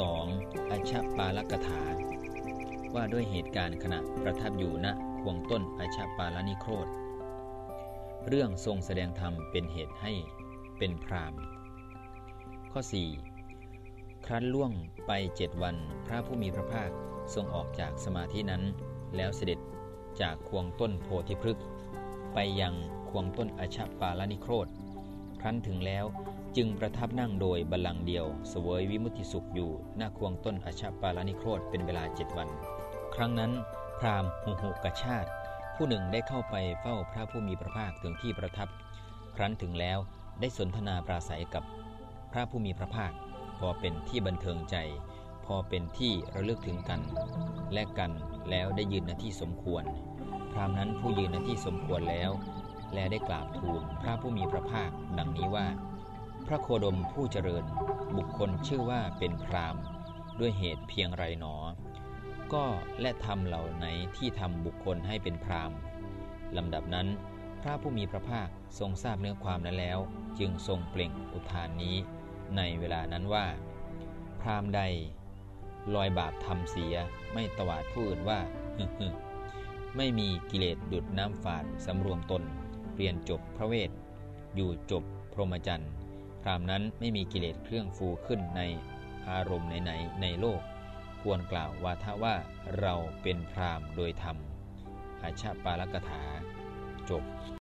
2. อัชชปาลกถา ว่าด้วยเหตุการณ์ขณะประทับอยู่ณควงต้นอัชชปาลนิโครธ เรื่องทรงแสดงธรรมเป็นเหตุให้เป็นพรามข้อ 4. ครั้นล่วงไปเจ็ดวันพระผู้มีพระภาคทรงออกจากสมาธินั้น แล้วเสด็จจากควงต้นโพธิพฤกษ์ไปยังควงต้นอชปาลนิโครธ ครั้นถึงแล้ว จึงประทับนั่งโดยบัลลังก์เดียวเสวยวิมุติสุขอยู่หน้าควงต้นอชาปาลนิโครธเป็นเวลาเจ็ดวัน ครั้งนั้น พราหมณ์หุหุกชาติ ผู้หนึ่งได้เข้าไปเฝ้าพระผู้มีพระภาคถึงที่ประทับ ครั้นถึงแล้วได้สนทนาปราศัยกับพระผู้มีพระภาค พอเป็นที่บันเทิงใจ พอเป็นที่ระลึกถึงกัน และกันแล้วได้ยืนณที่สมควร พรามนั้นผู้ยืนณที่สมควรแล้ว และได้กราบทูลพระผู้มีพระภาคดังนี้ว่า พระโคดมผู้เจริญ บุคคลชื่อว่าเป็นพรามด้วยเหตุเพียงไรหนอ ก็และทำเหล่าไหนที่ทำบุคคลให้เป็นพรามลำดับนั้น พระผู้มีพระภาคทรงทราบเนื้อความนั้นแล้ว จึงทรงเปล่งอุทานนี้ ในเวลานั้นว่า พรามใด ลอยบาปทำเสียไม่ตวาดผู้อื่นว่าไม่มีกิเลสดุดน้ำฝาดสำรวมตน เรียนจบพระเวท อยู่จบพรหมจรรย์พรามนั้นไม่มีกิเลสเครื่องฟูขึ้นในอารมณ์ไหนๆในโลก ควรกล่าวว่าถ้าว่าเราเป็นพรามโดยธรรมอาชาปาลกถา จบ